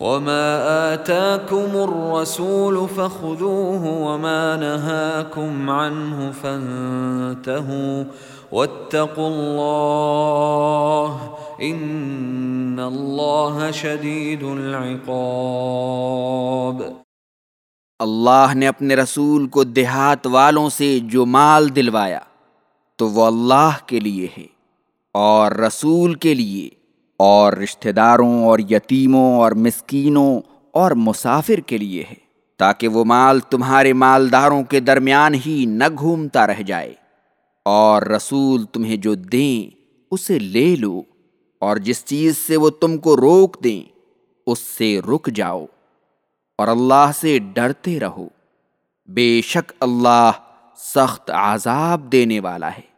وما آتاكم الرسول فخذوه وما نهاكم عنه فانتهوا واتقوا الله إن الله شديد العقاب اللہ نے اپنے رسول کو دیہات والوں سے جو مال دلوایا تو وہ اللہ کے لیے ہے اور رسول کے لیے اور رشتہ داروں اور یتیموں اور مسکینوں اور مسافر کے لیے ہے، تاکہ وہ مال تمہارے مالداروں کے درمیان ہی نہ گھومتا رہ جائے۔ اور رسول تمہیں جو دیں، اسے لے لو، اور جس چیز سے وہ تم کو روک دیں، اس سے رک جاؤ، اور اللہ سے ڈرتے رہو۔ بے شک اللہ سخت عذاب دینے والا ہے۔